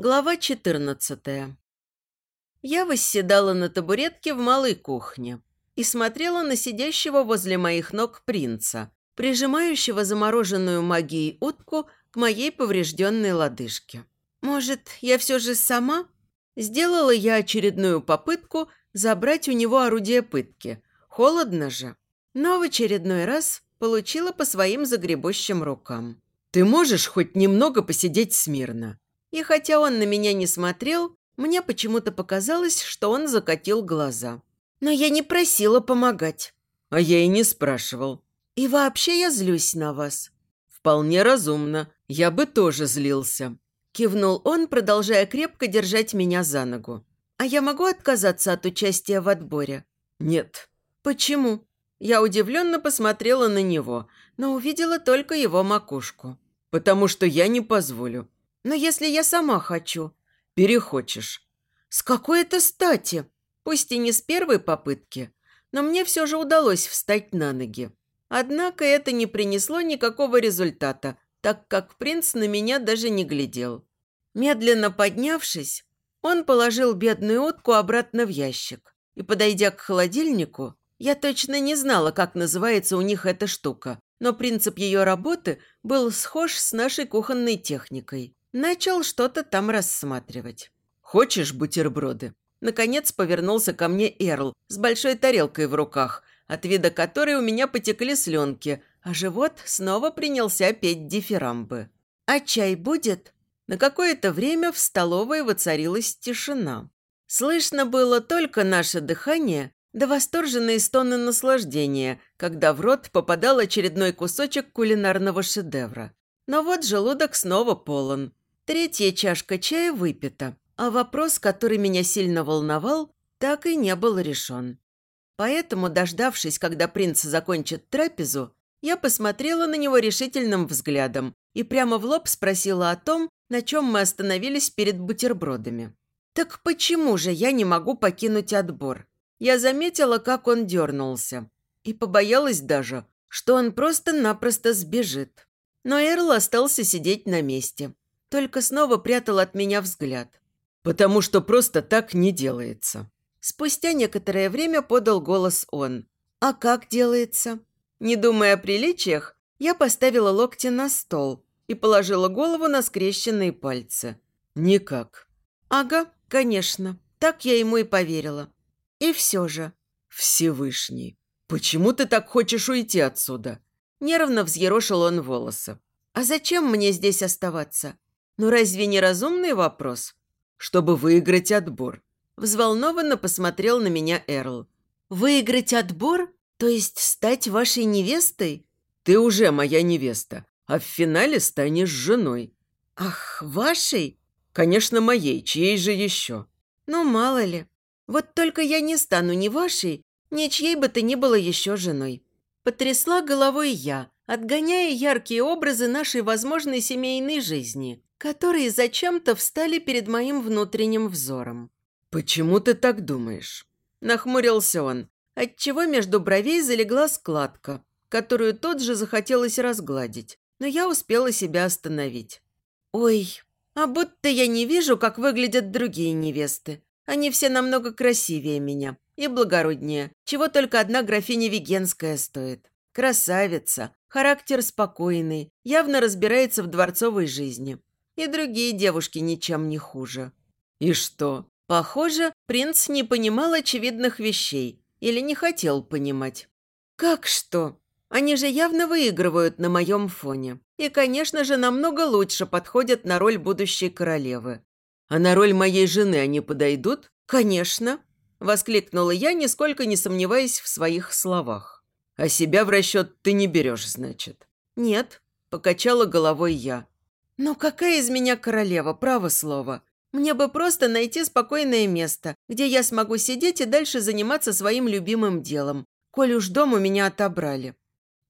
Глава 14 Я восседала на табуретке в малой кухне и смотрела на сидящего возле моих ног принца, прижимающего замороженную магией утку к моей поврежденной лодыжке. Может, я все же сама? Сделала я очередную попытку забрать у него орудие пытки. Холодно же. Но в очередной раз получила по своим загребущим рукам. «Ты можешь хоть немного посидеть смирно?» И хотя он на меня не смотрел, мне почему-то показалось, что он закатил глаза. Но я не просила помогать. А я и не спрашивал. И вообще я злюсь на вас. Вполне разумно. Я бы тоже злился. Кивнул он, продолжая крепко держать меня за ногу. А я могу отказаться от участия в отборе? Нет. Почему? Я удивленно посмотрела на него, но увидела только его макушку. Потому что я не позволю. Но если я сама хочу? Перехочешь. С какой это стати? Пусть и не с первой попытки, но мне все же удалось встать на ноги. Однако это не принесло никакого результата, так как принц на меня даже не глядел. Медленно поднявшись, он положил бедную утку обратно в ящик. И, подойдя к холодильнику, я точно не знала, как называется у них эта штука, но принцип ее работы был схож с нашей кухонной техникой. Начал что-то там рассматривать. «Хочешь бутерброды?» Наконец повернулся ко мне Эрл с большой тарелкой в руках, от вида которой у меня потекли слюнки, а живот снова принялся петь дифирамбы. «А чай будет?» На какое-то время в столовой воцарилась тишина. Слышно было только наше дыхание да восторженные стоны наслаждения, когда в рот попадал очередной кусочек кулинарного шедевра. Но вот желудок снова полон. Третья чашка чая выпита, а вопрос, который меня сильно волновал, так и не был решен. Поэтому, дождавшись, когда принц закончит трапезу, я посмотрела на него решительным взглядом и прямо в лоб спросила о том, на чем мы остановились перед бутербродами. «Так почему же я не могу покинуть отбор?» Я заметила, как он дернулся, и побоялась даже, что он просто-напросто сбежит. Но Эрл остался сидеть на месте, только снова прятал от меня взгляд. «Потому что просто так не делается». Спустя некоторое время подал голос он. «А как делается?» Не думая о приличиях, я поставила локти на стол и положила голову на скрещенные пальцы. «Никак». «Ага, конечно. Так я ему и поверила. И все же». «Всевышний, почему ты так хочешь уйти отсюда?» Нервно взъерошил он волосы. «А зачем мне здесь оставаться? Ну разве не разумный вопрос? Чтобы выиграть отбор. Взволнованно посмотрел на меня Эрл. Выиграть отбор? То есть стать вашей невестой? Ты уже моя невеста, а в финале станешь женой. Ах, вашей? Конечно, моей, чьей же еще? Ну, мало ли. Вот только я не стану ни вашей, ни чьей бы ты ни было еще женой. Потрясла головой я, отгоняя яркие образы нашей возможной семейной жизни которые зачем-то встали перед моим внутренним взором. «Почему ты так думаешь?» Нахмурился он, отчего между бровей залегла складка, которую тот же захотелось разгладить, но я успела себя остановить. «Ой, а будто я не вижу, как выглядят другие невесты. Они все намного красивее меня и благороднее, чего только одна графиня Вегенская стоит. Красавица, характер спокойный, явно разбирается в дворцовой жизни. И другие девушки ничем не хуже. И что? Похоже, принц не понимал очевидных вещей или не хотел понимать. Как что? Они же явно выигрывают на моем фоне. И, конечно же, намного лучше подходят на роль будущей королевы. А на роль моей жены они подойдут? Конечно. Воскликнула я, нисколько не сомневаясь в своих словах. А себя в расчет ты не берешь, значит? Нет, покачала головой я. «Ну какая из меня королева, право слово? Мне бы просто найти спокойное место, где я смогу сидеть и дальше заниматься своим любимым делом, коль уж дом у меня отобрали.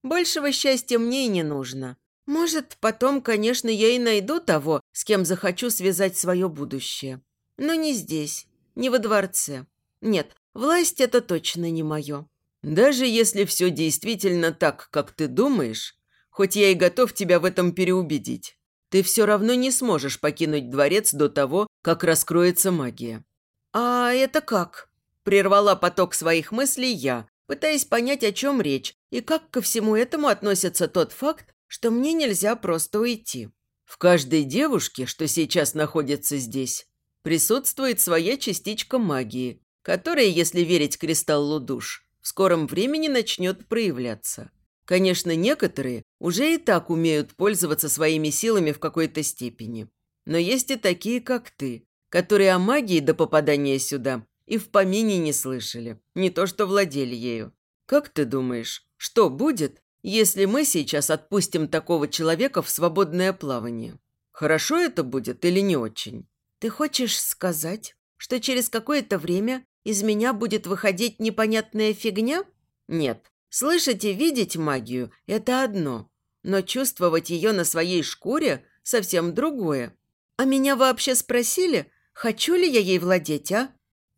Большего счастья мне и не нужно. Может, потом, конечно, я и найду того, с кем захочу связать свое будущее. Но не здесь, не во дворце. Нет, власть – это точно не мое». «Даже если все действительно так, как ты думаешь, хоть я и готов тебя в этом переубедить, ты все равно не сможешь покинуть дворец до того, как раскроется магия». «А это как?» – прервала поток своих мыслей я, пытаясь понять, о чем речь, и как ко всему этому относится тот факт, что мне нельзя просто уйти. В каждой девушке, что сейчас находится здесь, присутствует своя частичка магии, которая, если верить кристаллу душ, в скором времени начнет проявляться. Конечно, некоторые уже и так умеют пользоваться своими силами в какой-то степени. Но есть и такие, как ты, которые о магии до попадания сюда и в помине не слышали, не то что владели ею. Как ты думаешь, что будет, если мы сейчас отпустим такого человека в свободное плавание? Хорошо это будет или не очень? Ты хочешь сказать, что через какое-то время из меня будет выходить непонятная фигня? Нет, Слышать и видеть магию – это одно, но чувствовать ее на своей шкуре – совсем другое. А меня вообще спросили, хочу ли я ей владеть, а?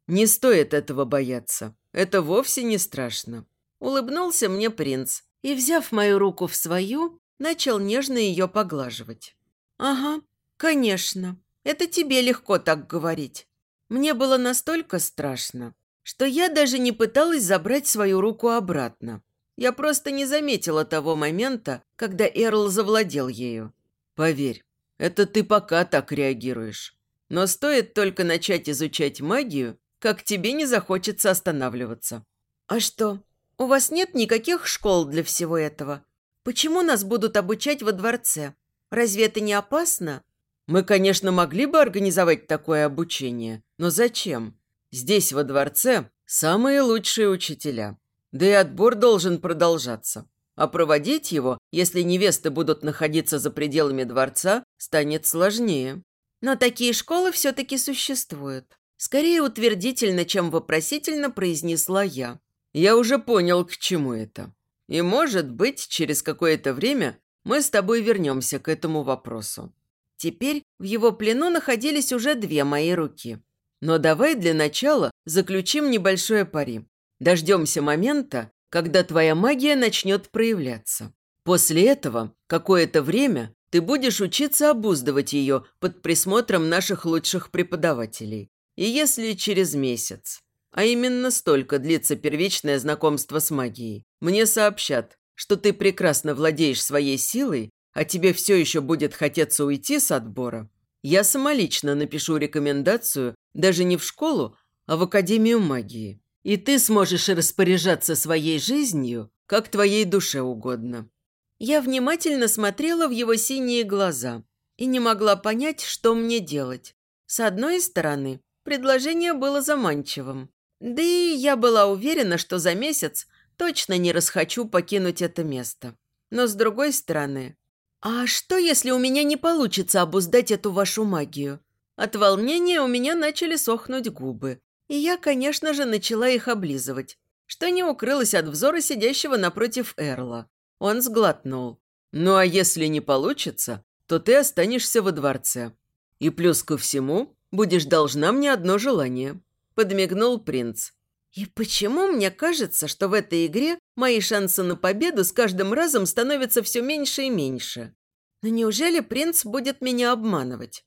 Не стоит этого бояться. Это вовсе не страшно. Улыбнулся мне принц и, взяв мою руку в свою, начал нежно ее поглаживать. «Ага, конечно. Это тебе легко так говорить. Мне было настолько страшно, что я даже не пыталась забрать свою руку обратно. Я просто не заметила того момента, когда Эрл завладел ею. Поверь, это ты пока так реагируешь. Но стоит только начать изучать магию, как тебе не захочется останавливаться. А что, у вас нет никаких школ для всего этого? Почему нас будут обучать во дворце? Разве это не опасно? Мы, конечно, могли бы организовать такое обучение, но зачем? Здесь, во дворце, самые лучшие учителя. Да и отбор должен продолжаться. А проводить его, если невесты будут находиться за пределами дворца, станет сложнее. Но такие школы все-таки существуют. Скорее утвердительно, чем вопросительно произнесла я. Я уже понял, к чему это. И, может быть, через какое-то время мы с тобой вернемся к этому вопросу. Теперь в его плену находились уже две мои руки – но давай для начала заключим небольшое пари. Дождемся момента, когда твоя магия начнет проявляться. После этого какое-то время ты будешь учиться обуздывать ее под присмотром наших лучших преподавателей. И если через месяц, а именно столько длится первичное знакомство с магией, мне сообщат, что ты прекрасно владеешь своей силой, а тебе все еще будет хотеться уйти с отбора, я самолично напишу рекомендацию даже не в школу, а в Академию магии. И ты сможешь распоряжаться своей жизнью, как твоей душе угодно». Я внимательно смотрела в его синие глаза и не могла понять, что мне делать. С одной стороны, предложение было заманчивым. Да и я была уверена, что за месяц точно не расхочу покинуть это место. Но с другой стороны, а что, если у меня не получится обуздать эту вашу магию? От волнения у меня начали сохнуть губы. И я, конечно же, начала их облизывать, что не укрылось от взора сидящего напротив Эрла. Он сглотнул. «Ну а если не получится, то ты останешься во дворце. И плюс ко всему, будешь должна мне одно желание», – подмигнул принц. «И почему мне кажется, что в этой игре мои шансы на победу с каждым разом становятся все меньше и меньше? Но неужели принц будет меня обманывать?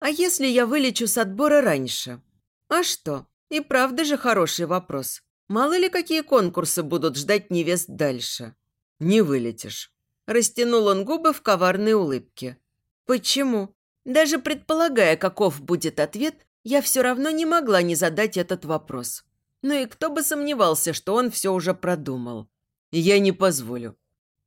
А если я вылечу с отбора раньше? А что? И правда же хороший вопрос. Мало ли какие конкурсы будут ждать невест дальше? Не вылетишь. Растянул он губы в коварной улыбке. Почему? Даже предполагая, каков будет ответ, я все равно не могла не задать этот вопрос. Ну и кто бы сомневался, что он все уже продумал. Я не позволю.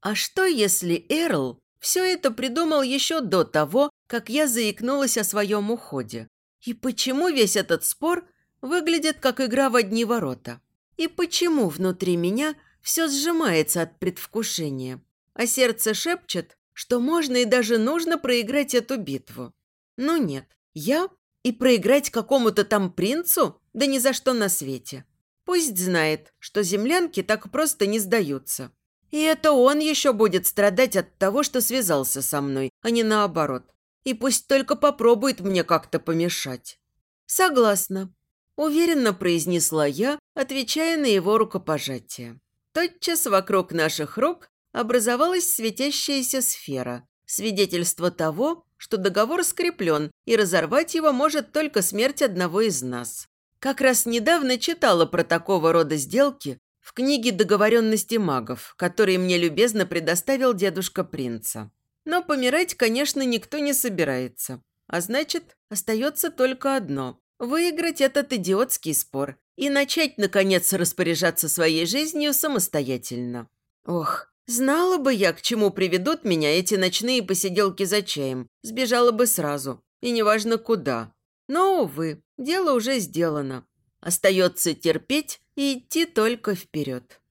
А что, если Эрл все это придумал еще до того, как я заикнулась о своем уходе. И почему весь этот спор выглядит как игра в одни ворота? И почему внутри меня все сжимается от предвкушения, а сердце шепчет, что можно и даже нужно проиграть эту битву? Ну нет, я и проиграть какому-то там принцу? Да ни за что на свете. Пусть знает, что землянки так просто не сдаются. И это он еще будет страдать от того, что связался со мной, а не наоборот. И пусть только попробует мне как-то помешать. Согласна. Уверенно произнесла я, отвечая на его рукопожатие. Тотчас вокруг наших рук образовалась светящаяся сфера, свидетельство того, что договор скреплен, и разорвать его может только смерть одного из нас. Как раз недавно читала про такого рода сделки в книге «Договоренности магов», которые мне любезно предоставил дедушка принца. Но помирать, конечно, никто не собирается. А значит, остается только одно – выиграть этот идиотский спор и начать, наконец, распоряжаться своей жизнью самостоятельно. Ох, знала бы я, к чему приведут меня эти ночные посиделки за чаем. Сбежала бы сразу. И неважно куда. Но, увы, дело уже сделано. Остается терпеть и идти только вперед.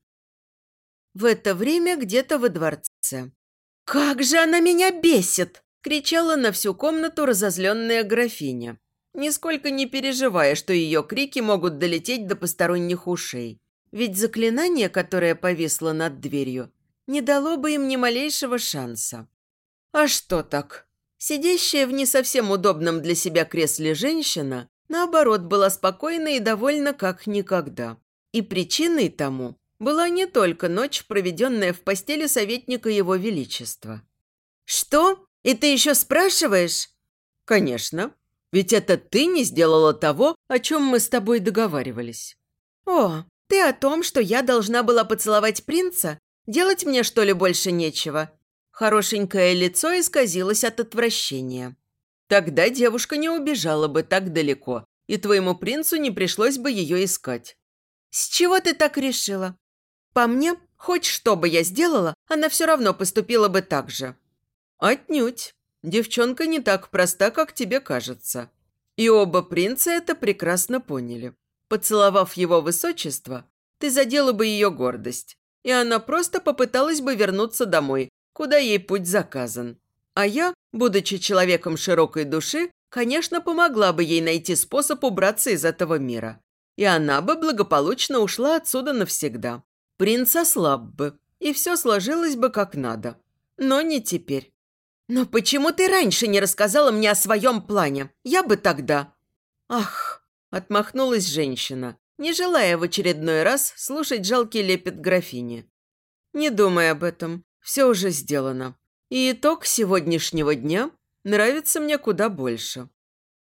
В это время где-то во дворце. «Как же она меня бесит!» – кричала на всю комнату разозленная графиня, нисколько не переживая, что ее крики могут долететь до посторонних ушей. Ведь заклинание, которое повисло над дверью, не дало бы им ни малейшего шанса. А что так? Сидящая в не совсем удобном для себя кресле женщина, наоборот, была спокойна и довольна как никогда. И причиной тому была не только ночь, проведенная в постели советника Его Величества. «Что? И ты еще спрашиваешь?» «Конечно. Ведь это ты не сделала того, о чем мы с тобой договаривались». «О, ты о том, что я должна была поцеловать принца? Делать мне, что ли, больше нечего?» Хорошенькое лицо исказилось от отвращения. Тогда девушка не убежала бы так далеко, и твоему принцу не пришлось бы ее искать. «С чего ты так решила? По мне, хоть что бы я сделала, она все равно поступила бы так же». «Отнюдь. Девчонка не так проста, как тебе кажется». И оба принца это прекрасно поняли. Поцеловав его высочество, ты задела бы ее гордость, и она просто попыталась бы вернуться домой, куда ей путь заказан. А я, будучи человеком широкой души, конечно, помогла бы ей найти способ убраться из этого мира. И она бы благополучно ушла отсюда навсегда. Принц ослаб бы, и все сложилось бы как надо. Но не теперь. «Но почему ты раньше не рассказала мне о своем плане? Я бы тогда...» «Ах!» – отмахнулась женщина, не желая в очередной раз слушать жалкий лепет графини. «Не думай об этом. Все уже сделано. И итог сегодняшнего дня нравится мне куда больше».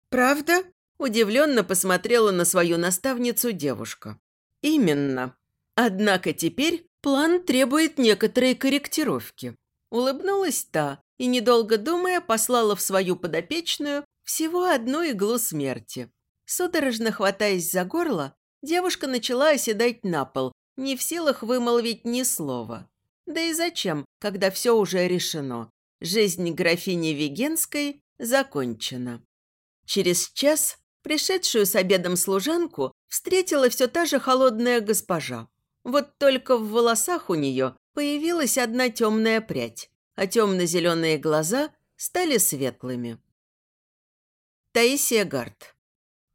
«Правда?» – удивленно посмотрела на свою наставницу девушка. «Именно. Однако теперь план требует некоторой корректировки». Улыбнулась та и, недолго думая, послала в свою подопечную всего одну иглу смерти. Судорожно хватаясь за горло, девушка начала оседать на пол, не в силах вымолвить ни слова. Да и зачем, когда все уже решено? Жизнь графини Вегенской закончена. Через час пришедшую с обедом служанку встретила все та же холодная госпожа. Вот только в волосах у нее появилась одна темная прядь, а темно-зеленые глаза стали светлыми. Таисия Гард.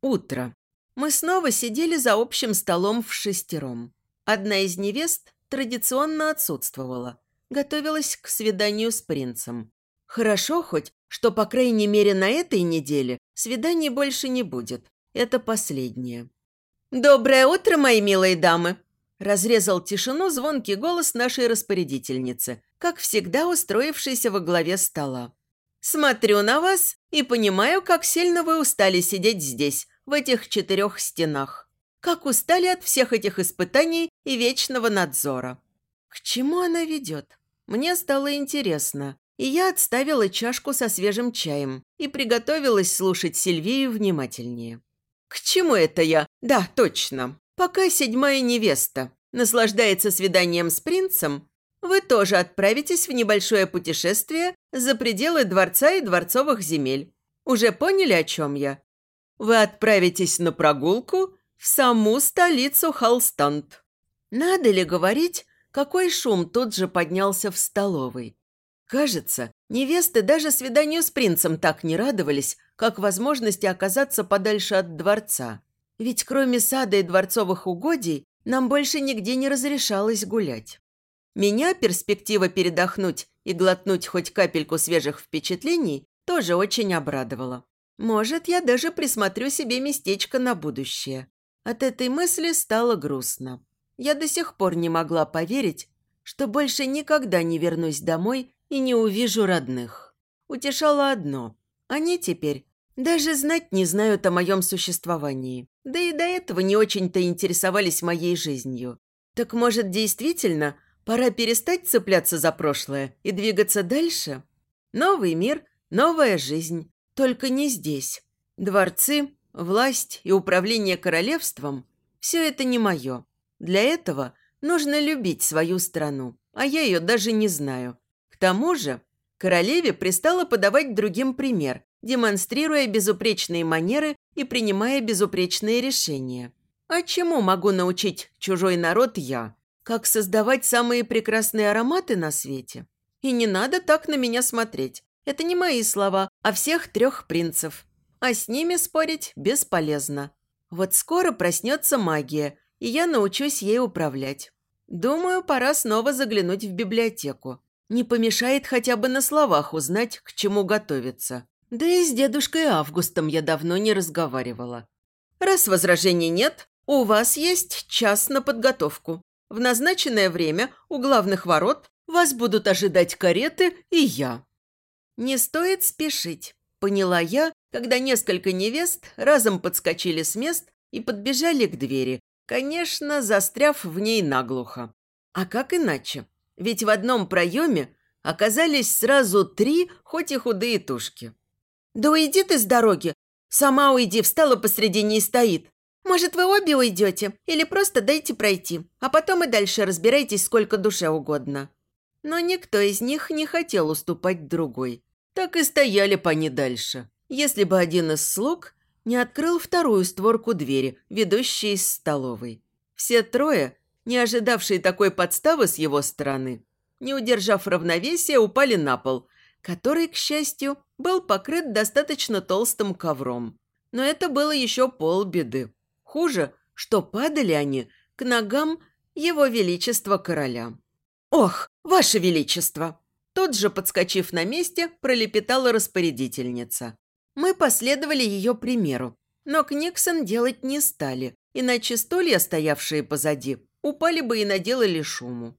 Утро. Мы снова сидели за общим столом в шестером. Одна из невест традиционно отсутствовала. Готовилась к свиданию с принцем. Хорошо хоть, что, по крайней мере, на этой неделе свиданий больше не будет. Это последнее. «Доброе утро, мои милые дамы!» Разрезал тишину звонкий голос нашей распорядительницы, как всегда устроившейся во главе стола. «Смотрю на вас и понимаю, как сильно вы устали сидеть здесь, в этих четырех стенах как устали от всех этих испытаний и вечного надзора. К чему она ведет? Мне стало интересно, и я отставила чашку со свежим чаем и приготовилась слушать Сильвию внимательнее. К чему это я? Да, точно. Пока седьмая невеста наслаждается свиданием с принцем, вы тоже отправитесь в небольшое путешествие за пределы дворца и дворцовых земель. Уже поняли, о чем я? Вы отправитесь на прогулку в саму столицу Холстант. Надо ли говорить, какой шум тут же поднялся в столовой? Кажется, невесты даже свиданию с принцем так не радовались, как возможности оказаться подальше от дворца. Ведь кроме сада и дворцовых угодий нам больше нигде не разрешалось гулять. Меня перспектива передохнуть и глотнуть хоть капельку свежих впечатлений тоже очень обрадовала. Может, я даже присмотрю себе местечко на будущее. От этой мысли стало грустно. Я до сих пор не могла поверить, что больше никогда не вернусь домой и не увижу родных. утешало одно. Они теперь даже знать не знают о моем существовании. Да и до этого не очень-то интересовались моей жизнью. Так может, действительно, пора перестать цепляться за прошлое и двигаться дальше? Новый мир, новая жизнь. Только не здесь. Дворцы, власть и управление королевством – все это не мое. Для этого нужно любить свою страну, а я ее даже не знаю. К тому же королеве пристало подавать другим пример, демонстрируя безупречные манеры и принимая безупречные решения. А чему могу научить чужой народ я? Как создавать самые прекрасные ароматы на свете? И не надо так на меня смотреть. Это не мои слова, а всех трех принцев. А с ними спорить бесполезно. Вот скоро проснется магия, и я научусь ей управлять. Думаю, пора снова заглянуть в библиотеку. Не помешает хотя бы на словах узнать, к чему готовиться. Да и с дедушкой Августом я давно не разговаривала. Раз возражений нет, у вас есть час на подготовку. В назначенное время у главных ворот вас будут ожидать кареты и я. Не стоит спешить, поняла я, когда несколько невест разом подскочили с мест и подбежали к двери, конечно, застряв в ней наглухо. А как иначе? Ведь в одном проеме оказались сразу три, хоть и худые тушки. «Да уйди ты с дороги! Сама уйди, встала посредине и стоит. Может, вы обе уйдете? Или просто дайте пройти, а потом и дальше разбирайтесь сколько душе угодно». Но никто из них не хотел уступать другой. Так и стояли по дальше. Если бы один из слуг не открыл вторую створку двери, ведущей из столовой. Все трое, не ожидавшие такой подставы с его стороны, не удержав равновесия, упали на пол, который, к счастью, был покрыт достаточно толстым ковром. Но это было еще полбеды. Хуже, что падали они к ногам его величества короля. «Ох, ваше величество!» Тут же, подскочив на месте, пролепетала распорядительница. Мы последовали ее примеру, но Книксон делать не стали, иначе стулья, стоявшие позади, упали бы и наделали шуму.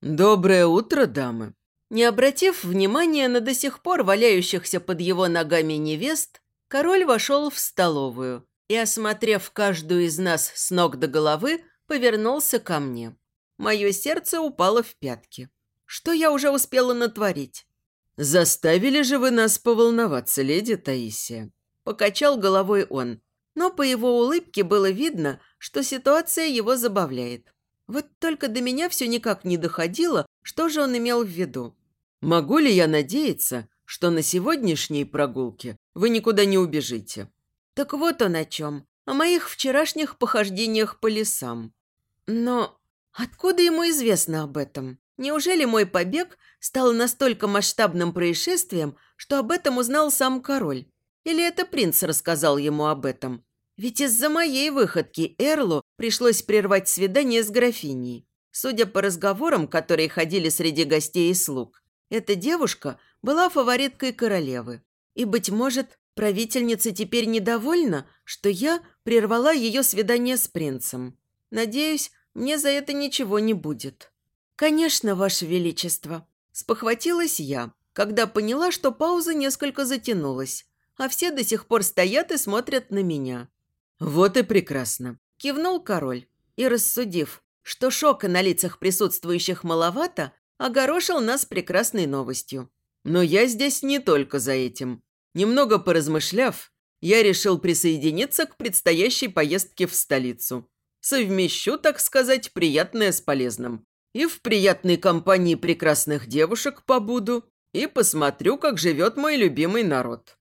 «Доброе утро, дамы!» Не обратив внимания на до сих пор валяющихся под его ногами невест, король вошел в столовую и, осмотрев каждую из нас с ног до головы, повернулся ко мне. Мое сердце упало в пятки. Что я уже успела натворить? «Заставили же вы нас поволноваться, леди Таисия?» Покачал головой он. Но по его улыбке было видно, что ситуация его забавляет. Вот только до меня все никак не доходило, что же он имел в виду. «Могу ли я надеяться, что на сегодняшней прогулке вы никуда не убежите?» «Так вот он о чем. О моих вчерашних похождениях по лесам. Но откуда ему известно об этом?» Неужели мой побег стал настолько масштабным происшествием, что об этом узнал сам король? Или это принц рассказал ему об этом? Ведь из-за моей выходки Эрлу пришлось прервать свидание с графиней. Судя по разговорам, которые ходили среди гостей и слуг, эта девушка была фавориткой королевы. И, быть может, правительница теперь недовольна, что я прервала ее свидание с принцем. Надеюсь, мне за это ничего не будет. «Конечно, Ваше Величество!» Спохватилась я, когда поняла, что пауза несколько затянулась, а все до сих пор стоят и смотрят на меня. «Вот и прекрасно!» Кивнул король и, рассудив, что шока на лицах присутствующих маловато, огорошил нас прекрасной новостью. «Но я здесь не только за этим. Немного поразмышляв, я решил присоединиться к предстоящей поездке в столицу. Совмещу, так сказать, приятное с полезным и в приятной компании прекрасных девушек побуду, и посмотрю, как живет мой любимый народ».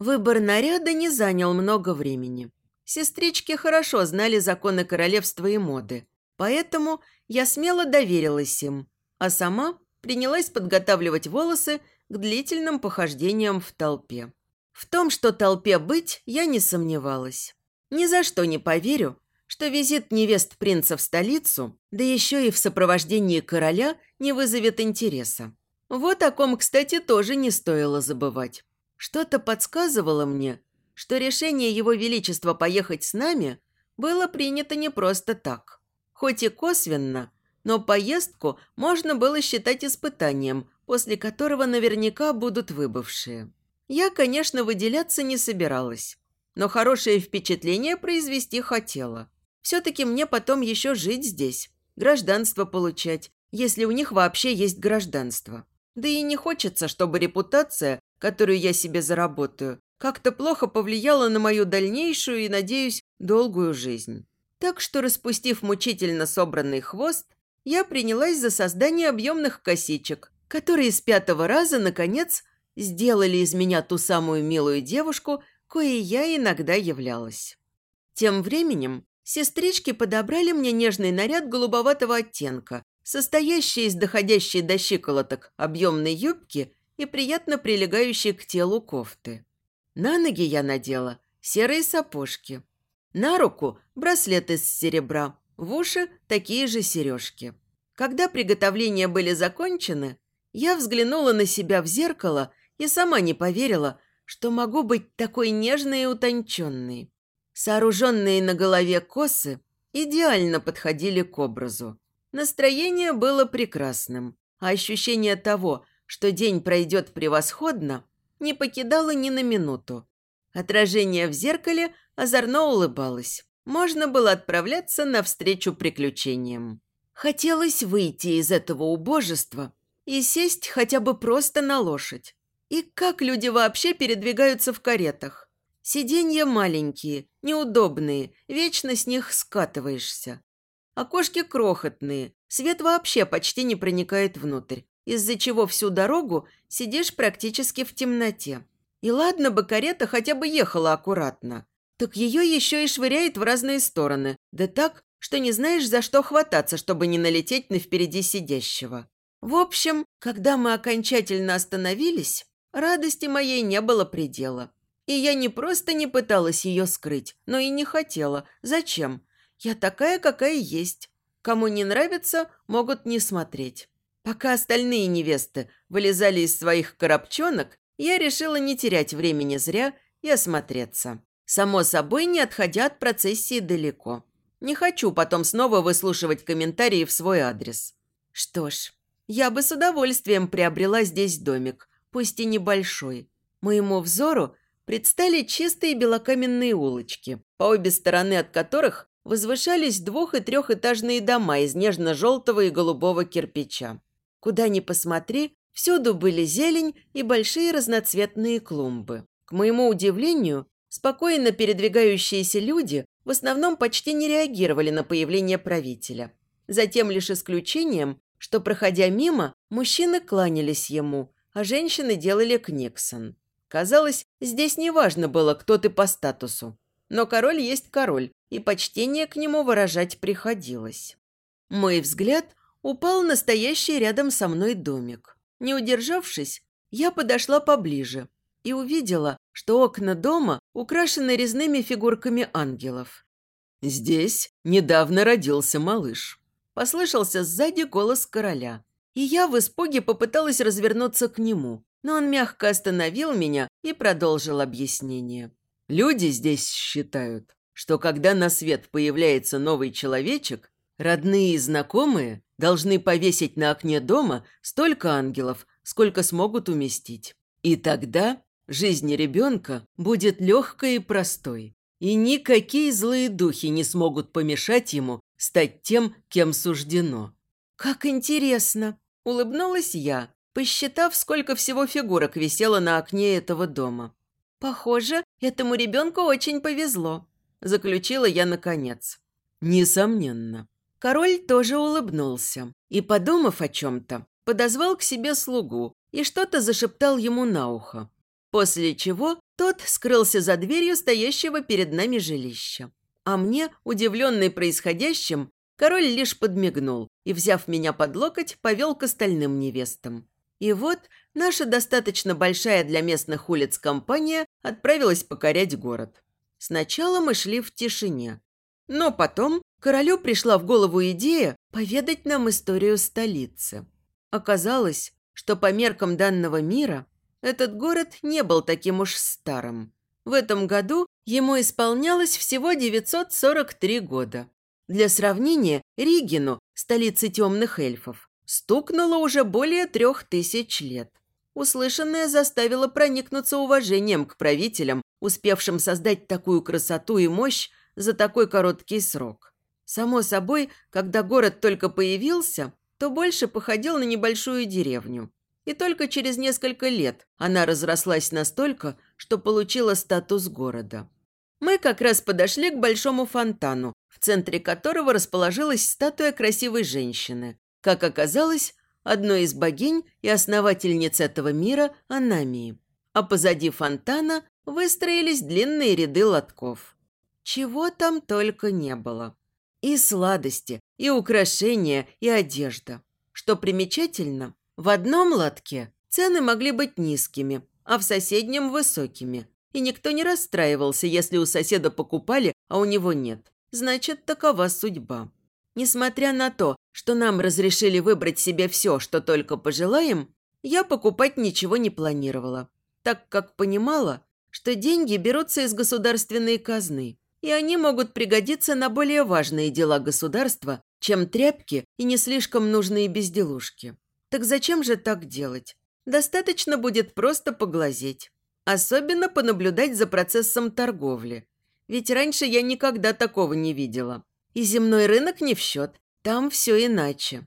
Выбор наряда не занял много времени. Сестрички хорошо знали законы королевства и моды, поэтому я смело доверилась им, а сама принялась подготавливать волосы к длительным похождениям в толпе. В том, что толпе быть, я не сомневалась. Ни за что не поверю, что визит невест принца в столицу, да еще и в сопровождении короля, не вызовет интереса. Вот о ком, кстати, тоже не стоило забывать. Что-то подсказывало мне, что решение его величества поехать с нами было принято не просто так. Хоть и косвенно, но поездку можно было считать испытанием, после которого наверняка будут выбывшие. Я, конечно, выделяться не собиралась, но хорошее впечатление произвести хотела. Все-таки мне потом еще жить здесь, гражданство получать, если у них вообще есть гражданство. Да и не хочется, чтобы репутация, которую я себе заработаю, как-то плохо повлияла на мою дальнейшую и, надеюсь, долгую жизнь. Так что, распустив мучительно собранный хвост, я принялась за создание объемных косичек, которые с пятого раза, наконец, сделали из меня ту самую милую девушку, коей я иногда являлась. Тем временем сестрички подобрали мне нежный наряд голубоватого оттенка, состоящий из доходящей до щиколоток объемной юбки и приятно прилегающей к телу кофты. На ноги я надела серые сапожки. На руку браслет из серебра, в уши такие же сережки. Когда приготовления были закончены, я взглянула на себя в зеркало и сама не поверила, что могу быть такой нежной и утонченной. Сооруженные на голове косы идеально подходили к образу. Настроение было прекрасным, а ощущение того, что день пройдет превосходно, не покидало ни на минуту. Отражение в зеркале озорно улыбалось. Можно было отправляться навстречу приключениям. Хотелось выйти из этого убожества и сесть хотя бы просто на лошадь. И как люди вообще передвигаются в каретах? Сиденья маленькие, неудобные, вечно с них скатываешься. Окошки крохотные, свет вообще почти не проникает внутрь, из-за чего всю дорогу сидишь практически в темноте. И ладно бы карета хотя бы ехала аккуратно, так ее еще и швыряет в разные стороны, да так, что не знаешь, за что хвататься, чтобы не налететь на впереди сидящего. В общем, когда мы окончательно остановились, радости моей не было предела. И я не просто не пыталась ее скрыть, но и не хотела. Зачем? Я такая, какая есть. Кому не нравится, могут не смотреть. Пока остальные невесты вылезали из своих коробчонок, я решила не терять времени зря и осмотреться. Само собой, не отходя от процессии далеко. Не хочу потом снова выслушивать комментарии в свой адрес. Что ж, я бы с удовольствием приобрела здесь домик, пусть и небольшой. Моему взору предстали чистые белокаменные улочки, по обе стороны от которых возвышались двух- и трехэтажные дома из нежно-желтого и голубого кирпича. Куда ни посмотри, всюду были зелень и большие разноцветные клумбы. К моему удивлению, спокойно передвигающиеся люди в основном почти не реагировали на появление правителя. Затем лишь исключением, что, проходя мимо, мужчины кланялись ему, а женщины делали книксон. Казалось, здесь не важно было, кто ты по статусу. Но король есть король, и почтение к нему выражать приходилось. Мой взгляд упал настоящий рядом со мной домик. Не удержавшись, я подошла поближе и увидела, что окна дома украшены резными фигурками ангелов. «Здесь недавно родился малыш», – послышался сзади голос короля. И я в испуге попыталась развернуться к нему, но он мягко остановил меня и продолжил объяснение. «Люди здесь считают, что когда на свет появляется новый человечек, родные и знакомые должны повесить на окне дома столько ангелов, сколько смогут уместить. И тогда жизнь ребенка будет легкой и простой, и никакие злые духи не смогут помешать ему стать тем, кем суждено. «Как интересно!» – улыбнулась я, посчитав, сколько всего фигурок висело на окне этого дома. «Похоже, этому ребенку очень повезло», – заключила я наконец. «Несомненно». Король тоже улыбнулся и, подумав о чем-то, подозвал к себе слугу и что-то зашептал ему на ухо. После чего тот скрылся за дверью стоящего перед нами жилища. А мне, удивленный происходящим, король лишь подмигнул и, взяв меня под локоть, повел к остальным невестам. И вот наша достаточно большая для местных улиц компания отправилась покорять город. Сначала мы шли в тишине. Но потом королю пришла в голову идея поведать нам историю столицы. Оказалось, что по меркам данного мира этот город не был таким уж старым. В этом году ему исполнялось всего 943 года. Для сравнения, Ригину, столице темных эльфов, Стукнуло уже более трех тысяч лет. Услышанное заставило проникнуться уважением к правителям, успевшим создать такую красоту и мощь за такой короткий срок. Само собой, когда город только появился, то больше походил на небольшую деревню. И только через несколько лет она разрослась настолько, что получила статус города. Мы как раз подошли к большому фонтану, в центре которого расположилась статуя красивой женщины. Как оказалось, одной из богинь и основательниц этого мира Анамии. А позади фонтана выстроились длинные ряды лотков. Чего там только не было. И сладости, и украшения, и одежда. Что примечательно, в одном лотке цены могли быть низкими, а в соседнем – высокими. И никто не расстраивался, если у соседа покупали, а у него нет. Значит, такова судьба. Несмотря на то, что нам разрешили выбрать себе все, что только пожелаем, я покупать ничего не планировала, так как понимала, что деньги берутся из государственной казны, и они могут пригодиться на более важные дела государства, чем тряпки и не слишком нужные безделушки. Так зачем же так делать? Достаточно будет просто поглазеть. Особенно понаблюдать за процессом торговли. Ведь раньше я никогда такого не видела. И земной рынок не в счет. Там все иначе.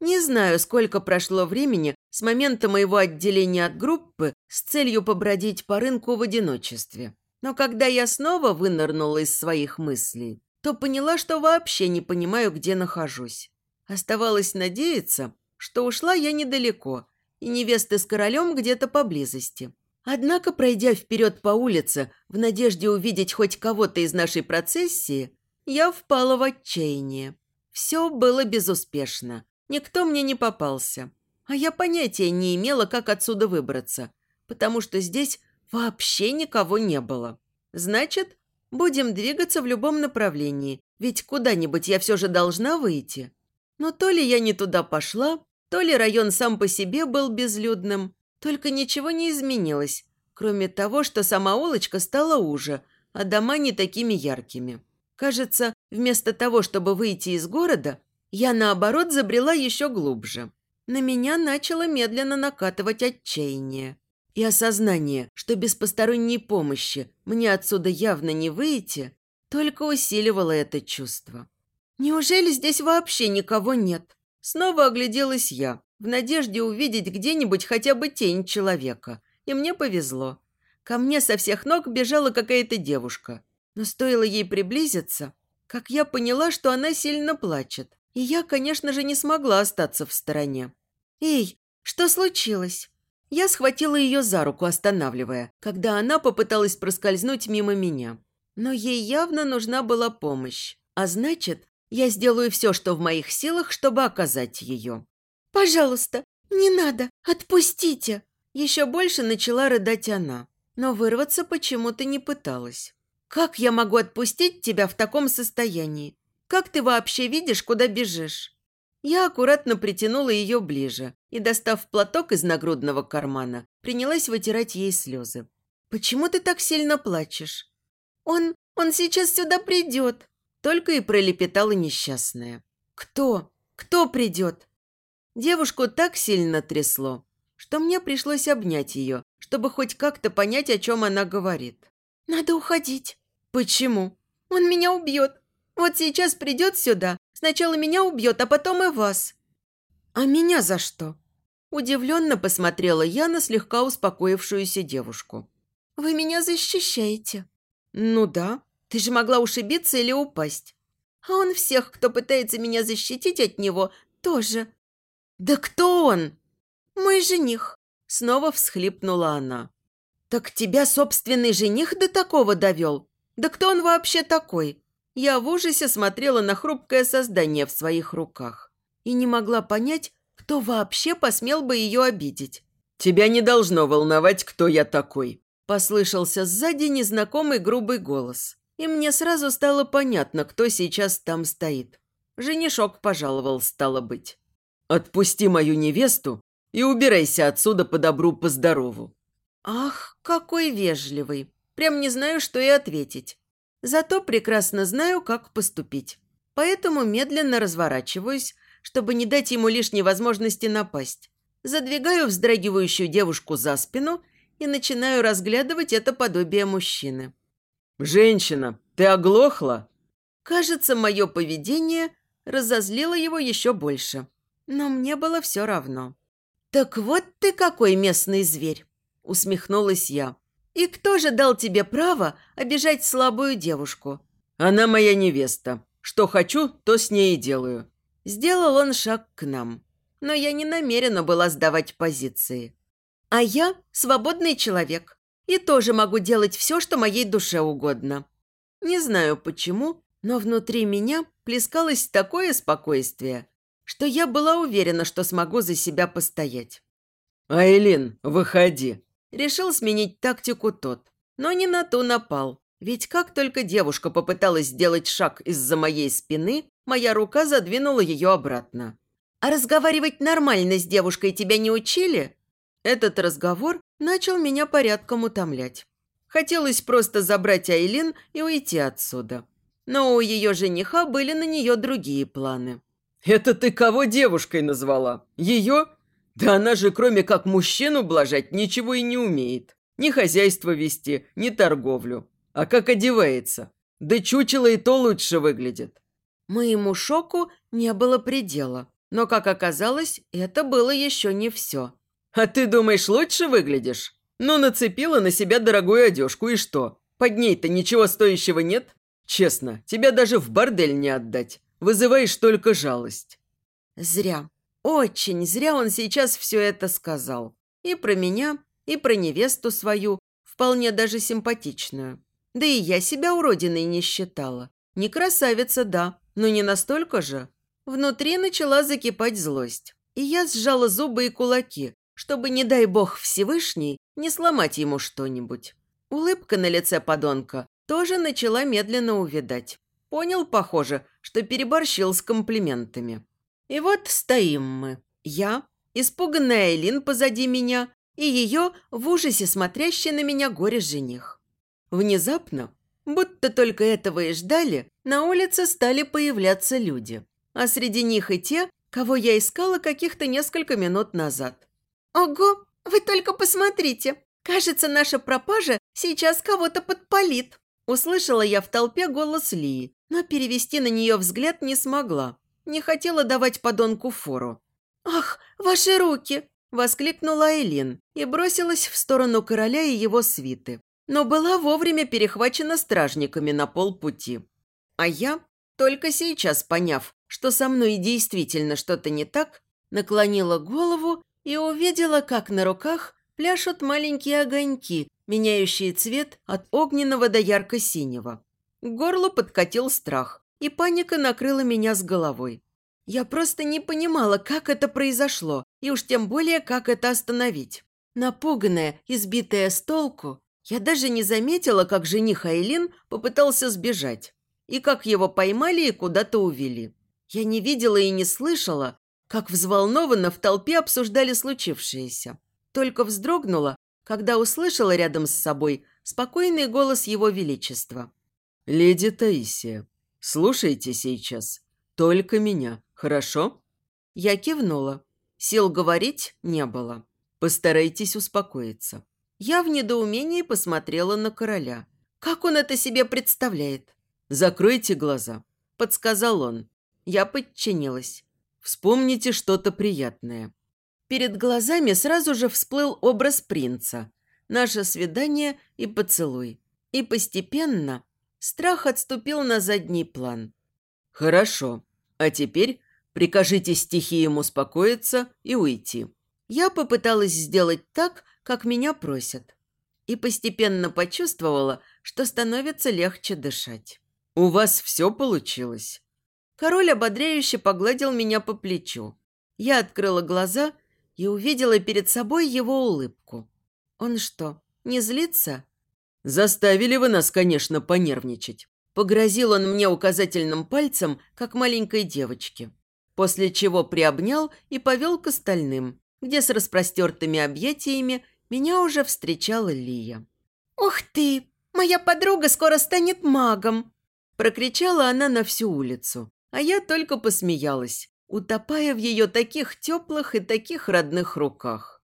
Не знаю, сколько прошло времени с момента моего отделения от группы с целью побродить по рынку в одиночестве. Но когда я снова вынырнула из своих мыслей, то поняла, что вообще не понимаю, где нахожусь. Оставалось надеяться, что ушла я недалеко, и невесты с королем где-то поблизости. Однако, пройдя вперед по улице, в надежде увидеть хоть кого-то из нашей процессии, я впала в отчаяние. Все было безуспешно. Никто мне не попался. А я понятия не имела, как отсюда выбраться, потому что здесь вообще никого не было. Значит, будем двигаться в любом направлении, ведь куда-нибудь я все же должна выйти. Но то ли я не туда пошла, то ли район сам по себе был безлюдным, только ничего не изменилось, кроме того, что сама улочка стала уже, а дома не такими яркими. Кажется, вместо того, чтобы выйти из города, я, наоборот, забрела еще глубже. На меня начало медленно накатывать отчаяние. И осознание, что без посторонней помощи мне отсюда явно не выйти, только усиливало это чувство. Неужели здесь вообще никого нет? Снова огляделась я, в надежде увидеть где-нибудь хотя бы тень человека. И мне повезло. Ко мне со всех ног бежала какая-то девушка. Но стоило ей приблизиться, как я поняла, что она сильно плачет. И я, конечно же, не смогла остаться в стороне. «Эй, что случилось?» Я схватила ее за руку, останавливая, когда она попыталась проскользнуть мимо меня. Но ей явно нужна была помощь. А значит, я сделаю все, что в моих силах, чтобы оказать ее». «Пожалуйста, не надо, отпустите!» Еще больше начала рыдать она, но вырваться почему-то не пыталась. «Как я могу отпустить тебя в таком состоянии? Как ты вообще видишь, куда бежишь?» Я аккуратно притянула ее ближе и, достав платок из нагрудного кармана, принялась вытирать ей слезы. «Почему ты так сильно плачешь?» «Он... он сейчас сюда придет!» Только и пролепетала несчастная. «Кто? Кто придет?» Девушку так сильно трясло, что мне пришлось обнять ее, чтобы хоть как-то понять, о чем она говорит. «Надо уходить». «Почему?» «Он меня убьет. Вот сейчас придет сюда. Сначала меня убьет, а потом и вас». «А меня за что?» Удивленно посмотрела я на слегка успокоившуюся девушку. «Вы меня защищаете». «Ну да. Ты же могла ушибиться или упасть. А он всех, кто пытается меня защитить от него, тоже. Да кто он? Мой жених. Снова всхлипнула она. Так тебя собственный жених до такого довел? Да кто он вообще такой? Я в ужасе смотрела на хрупкое создание в своих руках и не могла понять, кто вообще посмел бы ее обидеть. «Тебя не должно волновать, кто я такой», – послышался сзади незнакомый грубый голос. И мне сразу стало понятно, кто сейчас там стоит. Женишок пожаловал, стало быть. «Отпусти мою невесту и убирайся отсюда по добру, по здорову». Ах, какой вежливый. Прям не знаю, что и ответить. Зато прекрасно знаю, как поступить. Поэтому медленно разворачиваюсь, чтобы не дать ему лишней возможности напасть. Задвигаю вздрагивающую девушку за спину и начинаю разглядывать это подобие мужчины. «Женщина, ты оглохла?» Кажется, мое поведение разозлило его еще больше. Но мне было все равно. «Так вот ты какой местный зверь!» – усмехнулась я. «И кто же дал тебе право обижать слабую девушку?» «Она моя невеста. Что хочу, то с ней и делаю». Сделал он шаг к нам. Но я не намерена была сдавать позиции. А я свободный человек и тоже могу делать все, что моей душе угодно. Не знаю почему, но внутри меня плескалось такое спокойствие, что я была уверена, что смогу за себя постоять. «Айлин, выходи!» Решил сменить тактику тот, но не на ту напал. Ведь как только девушка попыталась сделать шаг из-за моей спины, моя рука задвинула ее обратно. «А разговаривать нормально с девушкой тебя не учили?» Этот разговор начал меня порядком утомлять. Хотелось просто забрать Айлин и уйти отсюда. Но у ее жениха были на нее другие планы. «Это ты кого девушкой назвала? Ее? Да она же кроме как мужчину блажать ничего и не умеет. Ни хозяйство вести, ни торговлю. А как одевается? Да чучело и то лучше выглядит». Моему шоку не было предела. Но, как оказалось, это было еще не все. «А ты думаешь, лучше выглядишь? Ну, нацепила на себя дорогую одежку, и что? Под ней-то ничего стоящего нет? Честно, тебя даже в бордель не отдать. Вызываешь только жалость». Зря. Очень зря он сейчас все это сказал. И про меня, и про невесту свою, вполне даже симпатичную. Да и я себя уродиной не считала. Не красавица, да, но не настолько же. Внутри начала закипать злость. И я сжала зубы и кулаки, чтобы, не дай бог Всевышний, не сломать ему что-нибудь. Улыбка на лице подонка тоже начала медленно увядать. Понял, похоже, что переборщил с комплиментами. И вот стоим мы. Я, испуганная Айлин позади меня и ее в ужасе смотрящий на меня горе-жених. Внезапно, будто только этого и ждали, на улице стали появляться люди. А среди них и те, кого я искала каких-то несколько минут назад. «Ого, вы только посмотрите! Кажется, наша пропажа сейчас кого-то подпалит!» Услышала я в толпе голос Лии, но перевести на нее взгляд не смогла. Не хотела давать подонку фору. «Ах, ваши руки!» – воскликнула Элин и бросилась в сторону короля и его свиты. Но была вовремя перехвачена стражниками на полпути. А я, только сейчас поняв, что со мной действительно что-то не так, наклонила голову и увидела, как на руках пляшут маленькие огоньки, меняющие цвет от огненного до ярко-синего. К горлу подкатил страх, и паника накрыла меня с головой. Я просто не понимала, как это произошло, и уж тем более, как это остановить. Напуганная, избитая с толку, я даже не заметила, как жених Айлин попытался сбежать, и как его поймали и куда-то увели. Я не видела и не слышала, как взволнованно в толпе обсуждали случившееся. Только вздрогнула, когда услышала рядом с собой спокойный голос Его Величества. «Леди Таисия, слушайте сейчас. Только меня, хорошо?» Я кивнула. Сил говорить не было. Постарайтесь успокоиться. Я в недоумении посмотрела на короля. Как он это себе представляет? «Закройте глаза», – подсказал он. Я подчинилась. Вспомните что-то приятное. Перед глазами сразу же всплыл образ принца. Наше свидание и поцелуй. И постепенно страх отступил на задний план. Хорошо. А теперь прикажите стихиям успокоиться и уйти. Я попыталась сделать так, как меня просят. И постепенно почувствовала, что становится легче дышать. «У вас все получилось?» Король ободряюще погладил меня по плечу. Я открыла глаза и увидела перед собой его улыбку. Он что, не злится? Заставили вы нас, конечно, понервничать. Погрозил он мне указательным пальцем, как маленькой девочке. После чего приобнял и повел к остальным, где с распростертыми объятиями меня уже встречала Лия. «Ух ты! Моя подруга скоро станет магом!» Прокричала она на всю улицу. А я только посмеялась, утопая в ее таких теплых и таких родных руках.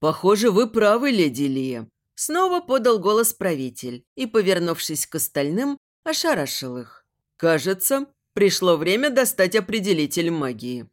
«Похоже, вы правы, леди Лия», – снова подал голос правитель и, повернувшись к остальным, ошарашил их. «Кажется, пришло время достать определитель магии».